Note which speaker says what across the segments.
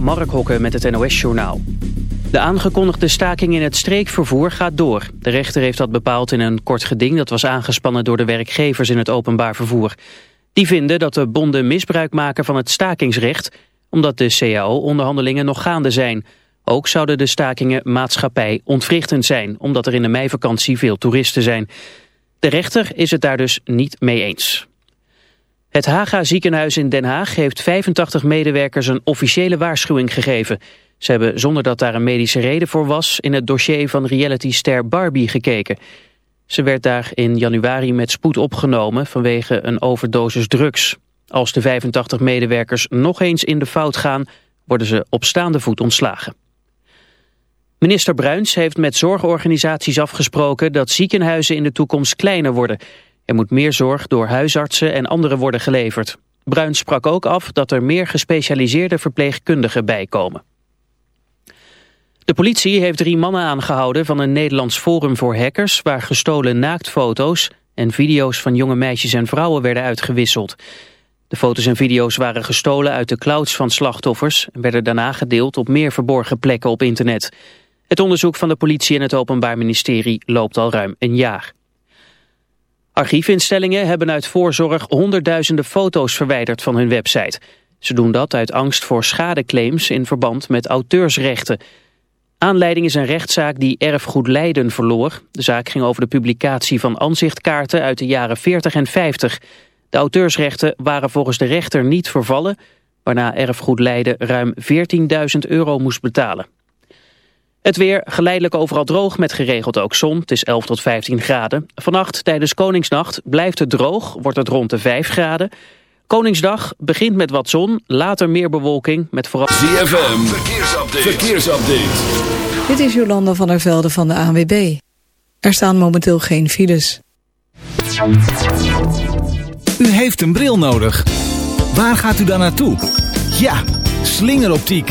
Speaker 1: Mark Hokken met het NOS-journaal. De aangekondigde staking in het streekvervoer gaat door. De rechter heeft dat bepaald in een kort geding... dat was aangespannen door de werkgevers in het openbaar vervoer. Die vinden dat de bonden misbruik maken van het stakingsrecht... omdat de CAO-onderhandelingen nog gaande zijn. Ook zouden de stakingen maatschappij ontwrichtend zijn... omdat er in de meivakantie veel toeristen zijn. De rechter is het daar dus niet mee eens. Het Haga ziekenhuis in Den Haag heeft 85 medewerkers een officiële waarschuwing gegeven. Ze hebben zonder dat daar een medische reden voor was in het dossier van realityster Barbie gekeken. Ze werd daar in januari met spoed opgenomen vanwege een overdosis drugs. Als de 85 medewerkers nog eens in de fout gaan, worden ze op staande voet ontslagen. Minister Bruins heeft met zorgorganisaties afgesproken dat ziekenhuizen in de toekomst kleiner worden... Er moet meer zorg door huisartsen en anderen worden geleverd. Bruins sprak ook af dat er meer gespecialiseerde verpleegkundigen bijkomen. De politie heeft drie mannen aangehouden van een Nederlands forum voor hackers... waar gestolen naaktfoto's en video's van jonge meisjes en vrouwen werden uitgewisseld. De foto's en video's waren gestolen uit de clouds van slachtoffers... en werden daarna gedeeld op meer verborgen plekken op internet. Het onderzoek van de politie en het Openbaar Ministerie loopt al ruim een jaar. Archiefinstellingen hebben uit voorzorg honderdduizenden foto's verwijderd van hun website. Ze doen dat uit angst voor schadeclaims in verband met auteursrechten. Aanleiding is een rechtszaak die erfgoed Leiden verloor. De zaak ging over de publicatie van aanzichtkaarten uit de jaren 40 en 50. De auteursrechten waren volgens de rechter niet vervallen... waarna erfgoed Leiden ruim 14.000 euro moest betalen. Het weer geleidelijk overal droog met geregeld ook zon. Het is 11 tot 15 graden. Vannacht tijdens Koningsnacht blijft het droog, wordt het rond de 5 graden. Koningsdag begint met wat zon, later meer bewolking met vooral...
Speaker 2: ZFM, verkeersupdate. verkeersupdate.
Speaker 3: Dit is Jolanda van der Velde van de ANWB. Er staan momenteel geen files.
Speaker 4: U heeft een bril nodig. Waar gaat u dan naartoe? Ja, slingeroptiek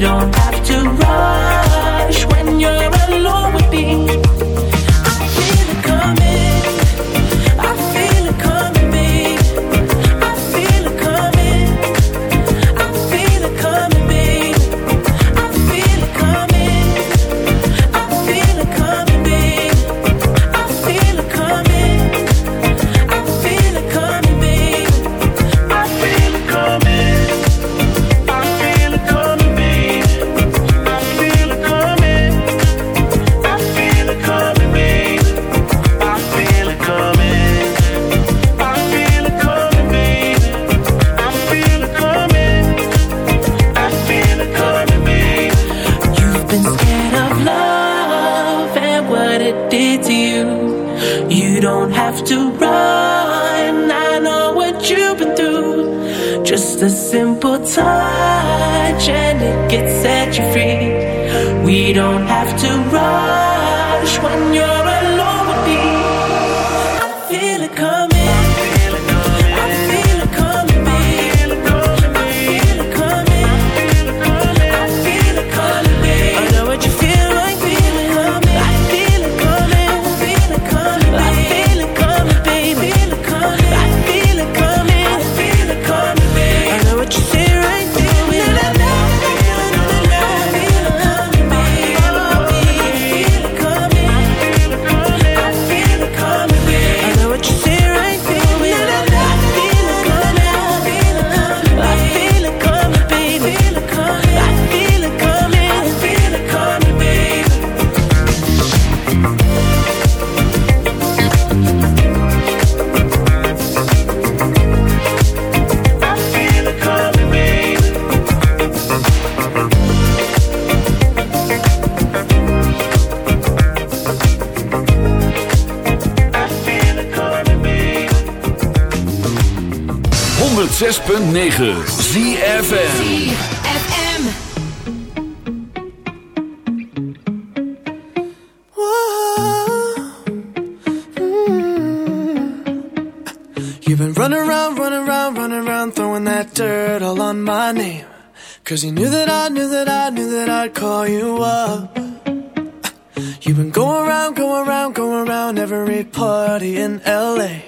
Speaker 5: Don't have to rush
Speaker 2: 106.9
Speaker 6: ZFN Cause you knew that I knew that I knew that I'd call you up. You've been going around, going around, going around every party in LA.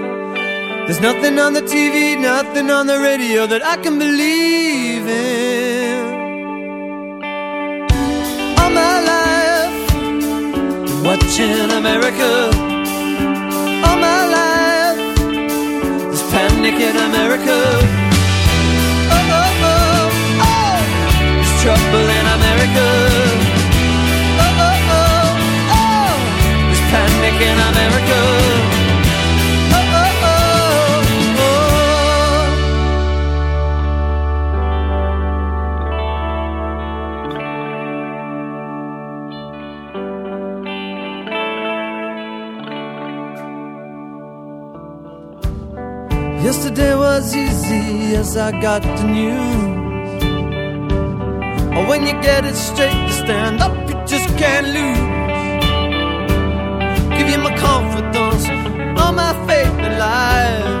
Speaker 7: There's nothing on the TV, nothing on the radio that I can believe in. All my life, been watching America. All my life, there's panic in America. Oh, oh, oh, oh, there's trouble in America. Oh, oh, oh, oh, there's panic in America. Yesterday was easy as I got the news. Or when you get it straight, you stand up, you just can't lose. Give you my confidence, all my faith in life.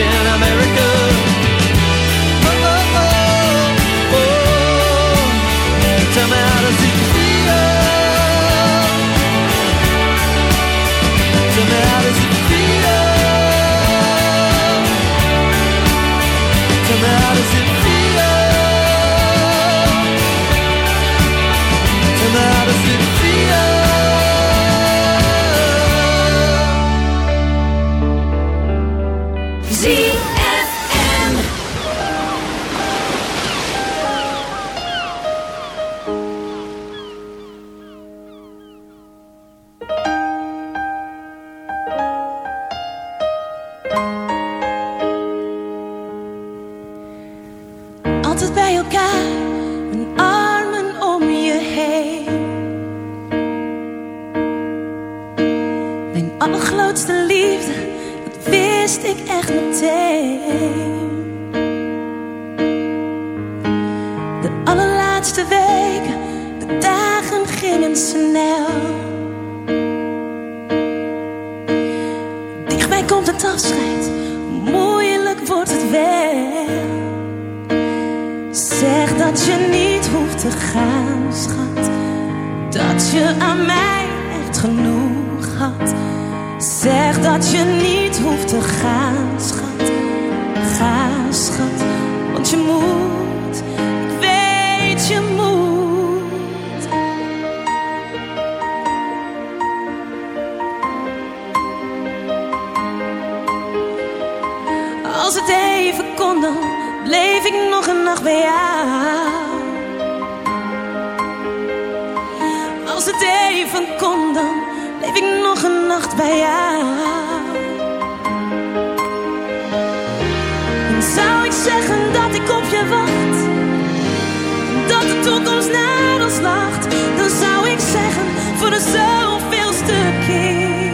Speaker 7: In America.
Speaker 8: Altijd bij elkaar, mijn armen om je heen. Mijn allergrootste liefde, dat wist ik echt meteen. De allerlaatste weken, de dagen gingen snel. Komt het afscheid, Zeg dat je niet hoeft te gaan, schat. Dat je aan mij echt genoeg had. Zeg dat je niet hoeft te gaan, schat. Ga, schat, nog. Als het even kon, dan bleef ik nog een nacht bij jou. En zou ik zeggen dat ik op je wacht, dat de toekomst naar ons lacht, dan zou ik zeggen voor de zoveelste keer: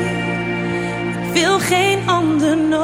Speaker 8: wil geen ander nooit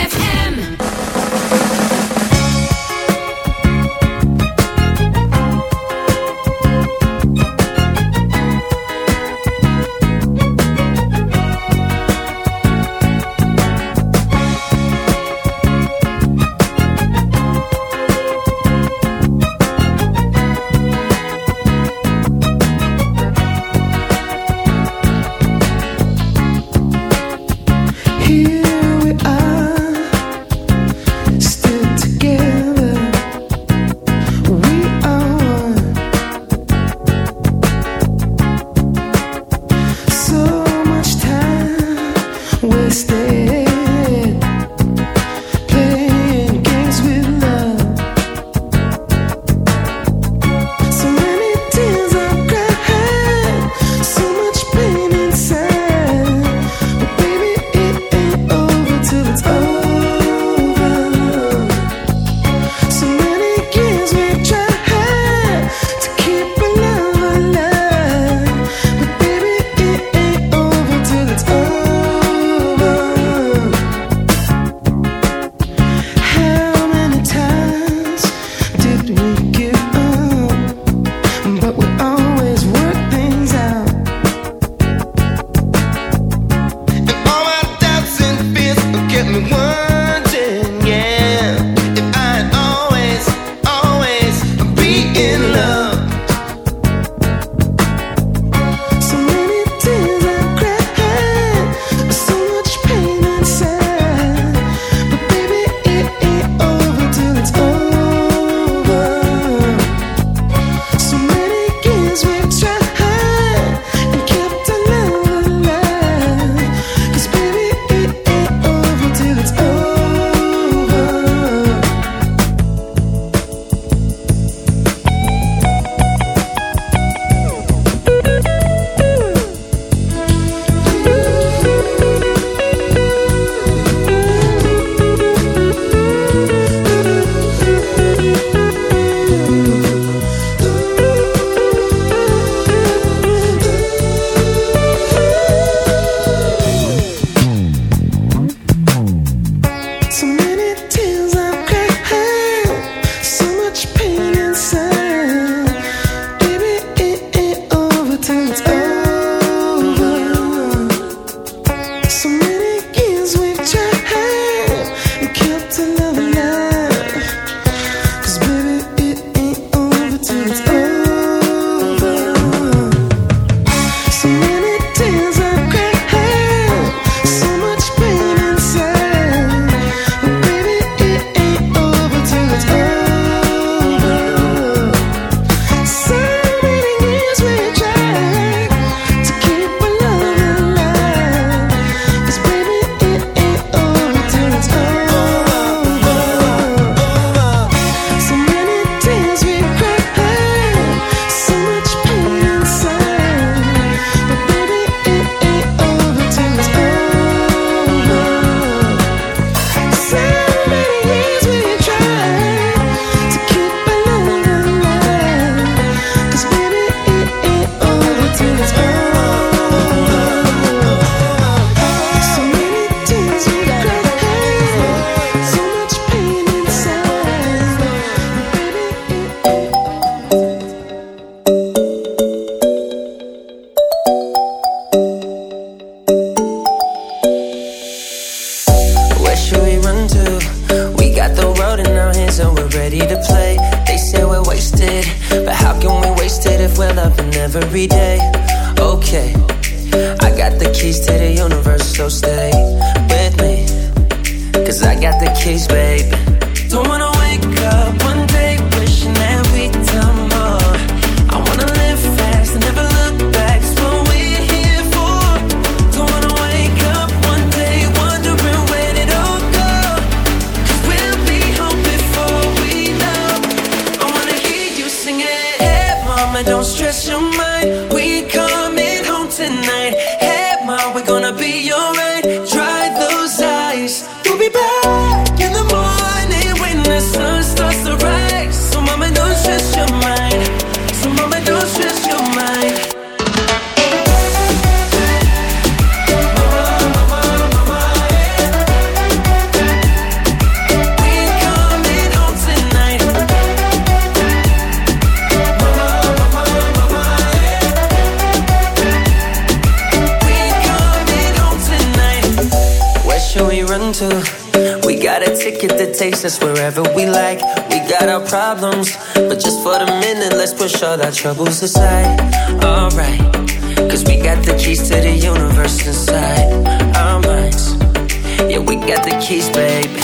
Speaker 6: baby.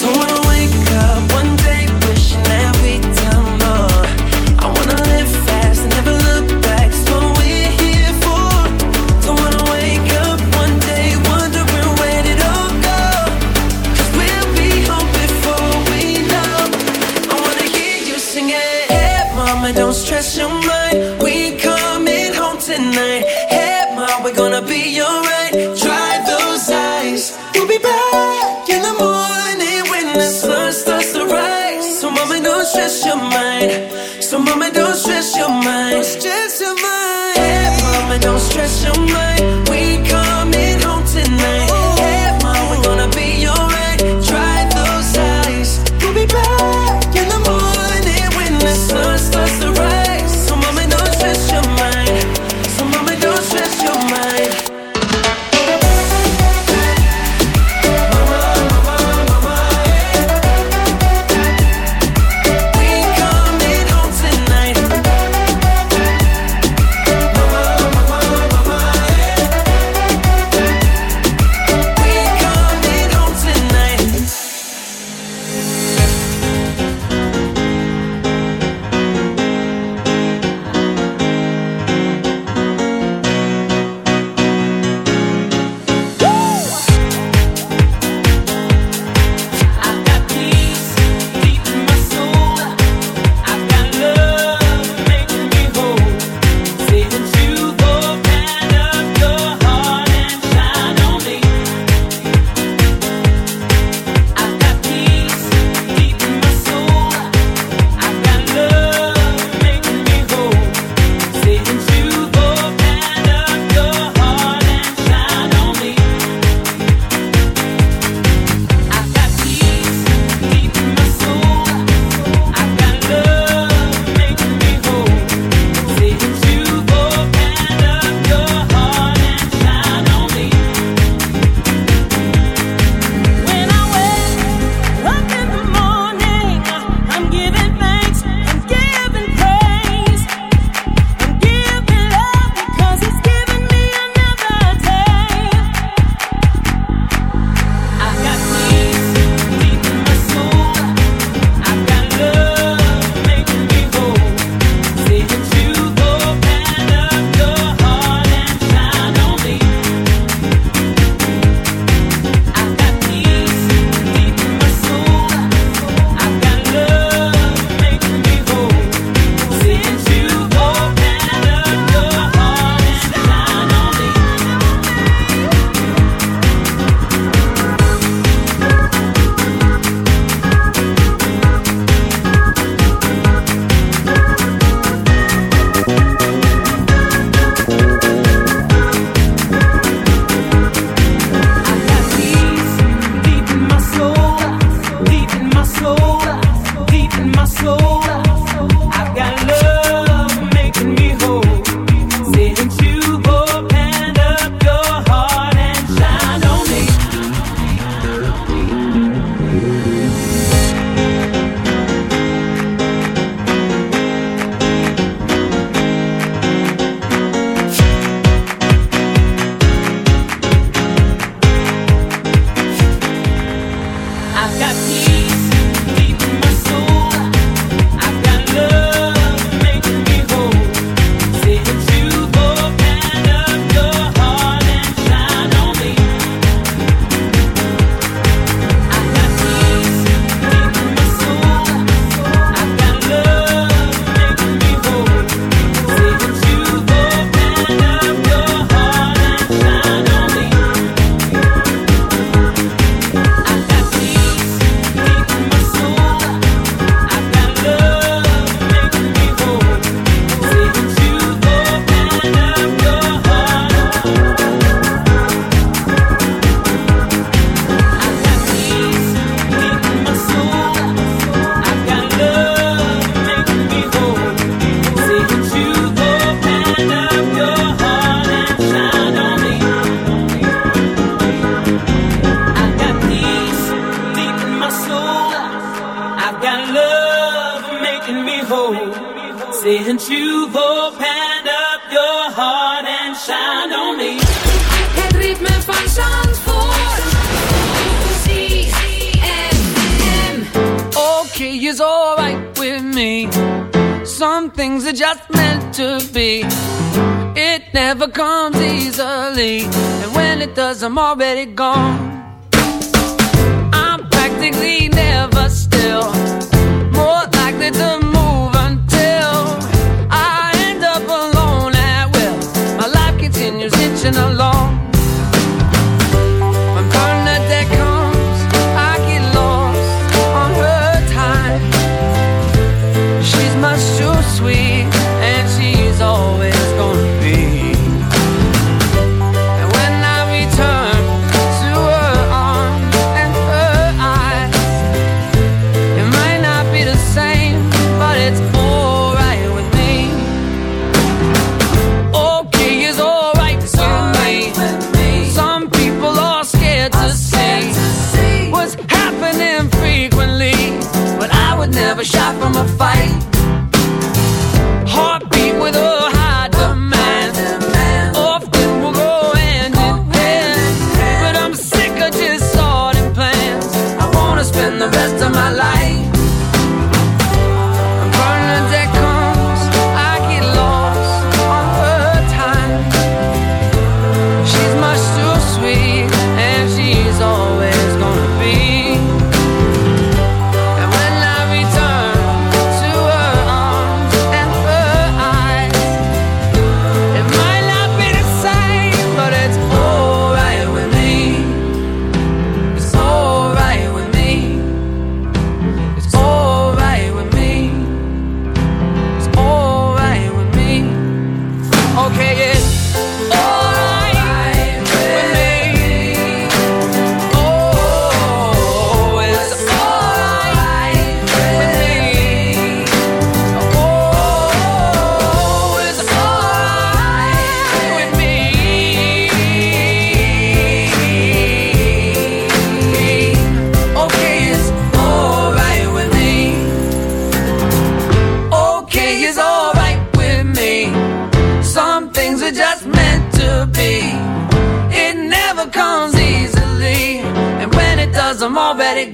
Speaker 9: Don't wanna wake up one mind. I've got. let it go.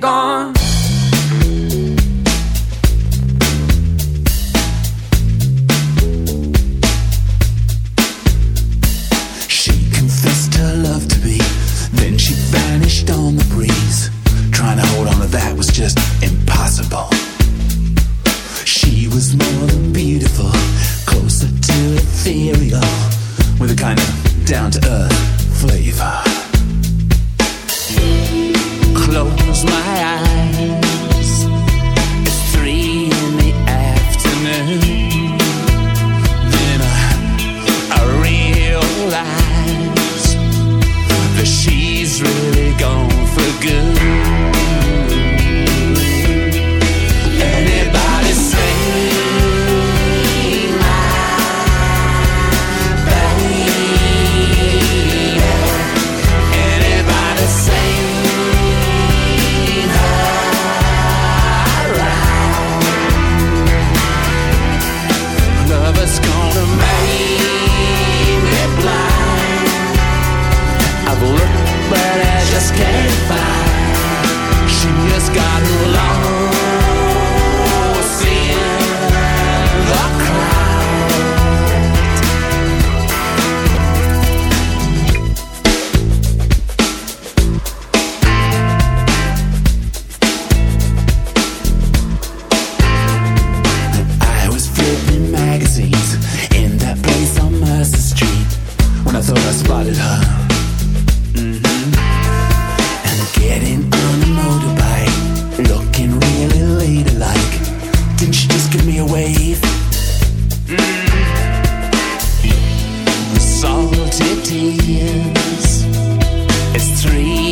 Speaker 10: gone.
Speaker 11: She confessed her love to me, then she vanished on the breeze. Trying to hold on to that was just impossible. She was more than beautiful, closer to ethereal, with a kind of down to earth tears. It's three.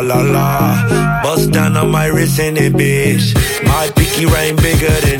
Speaker 6: la la.
Speaker 12: Bust down on my wrist and it, bitch. My picky ring bigger than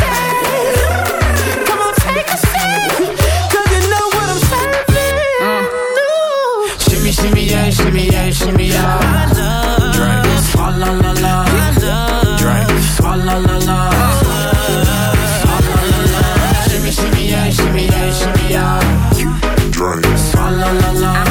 Speaker 6: Shimmy, shimmy, yeah, shimmy, yeah, shimmy, yeah. Drink, swalla la la. Drink, swalla la la. La la. Shimmy, shimmy, yeah, shimmy, yeah, shimmy, yeah. Drink, swalla la la. Drink,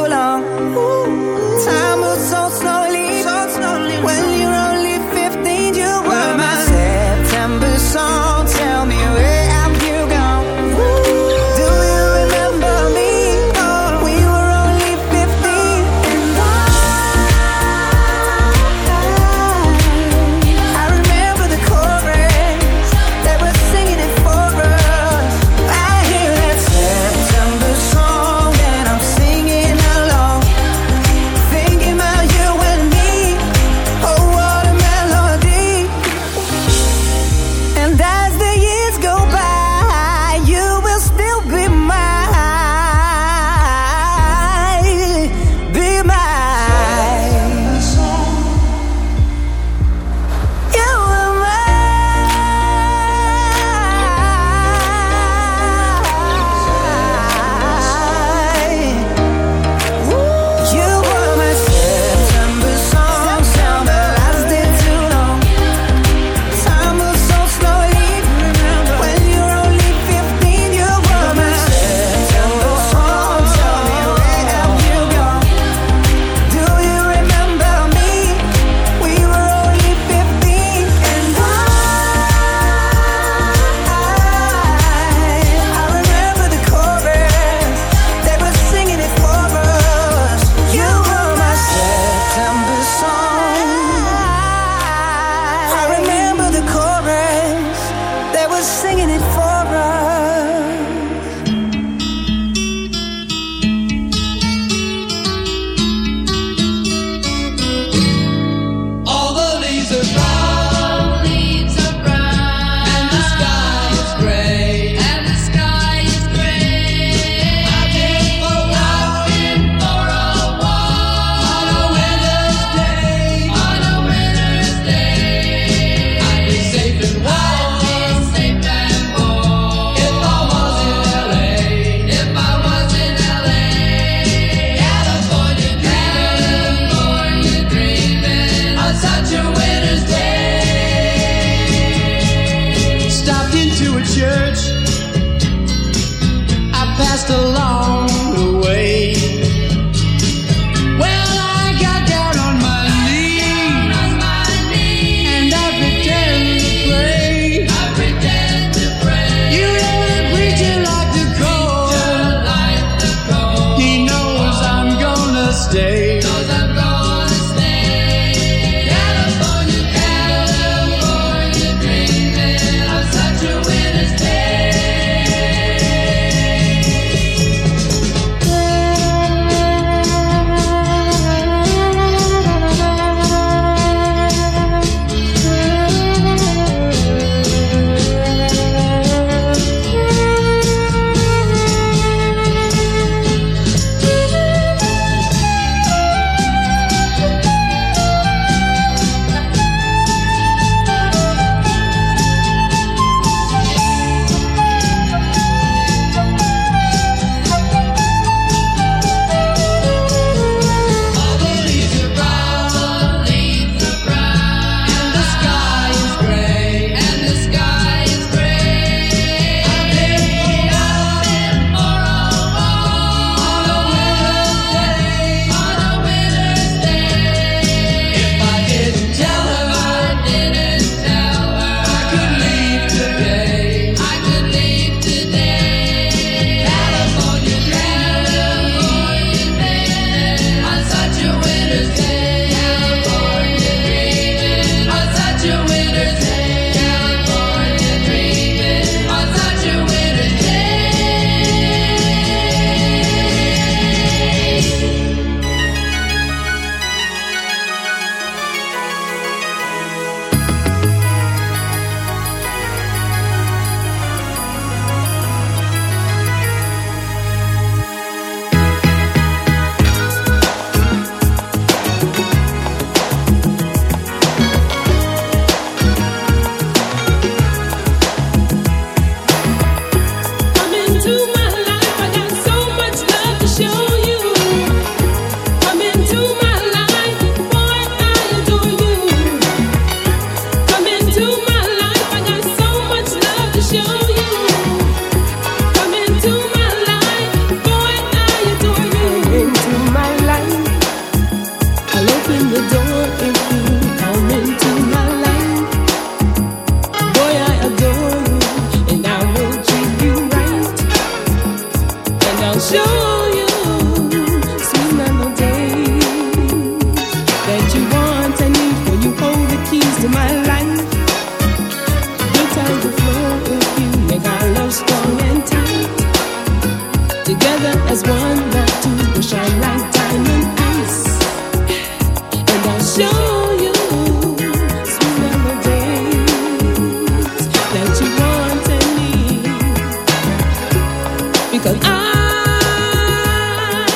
Speaker 13: Cause I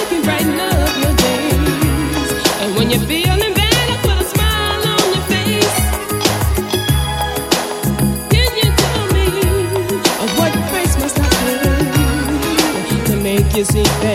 Speaker 13: can
Speaker 8: brighten up your days. And when you're feeling put a smile on your face. Can you tell me what price must I pay to make you see?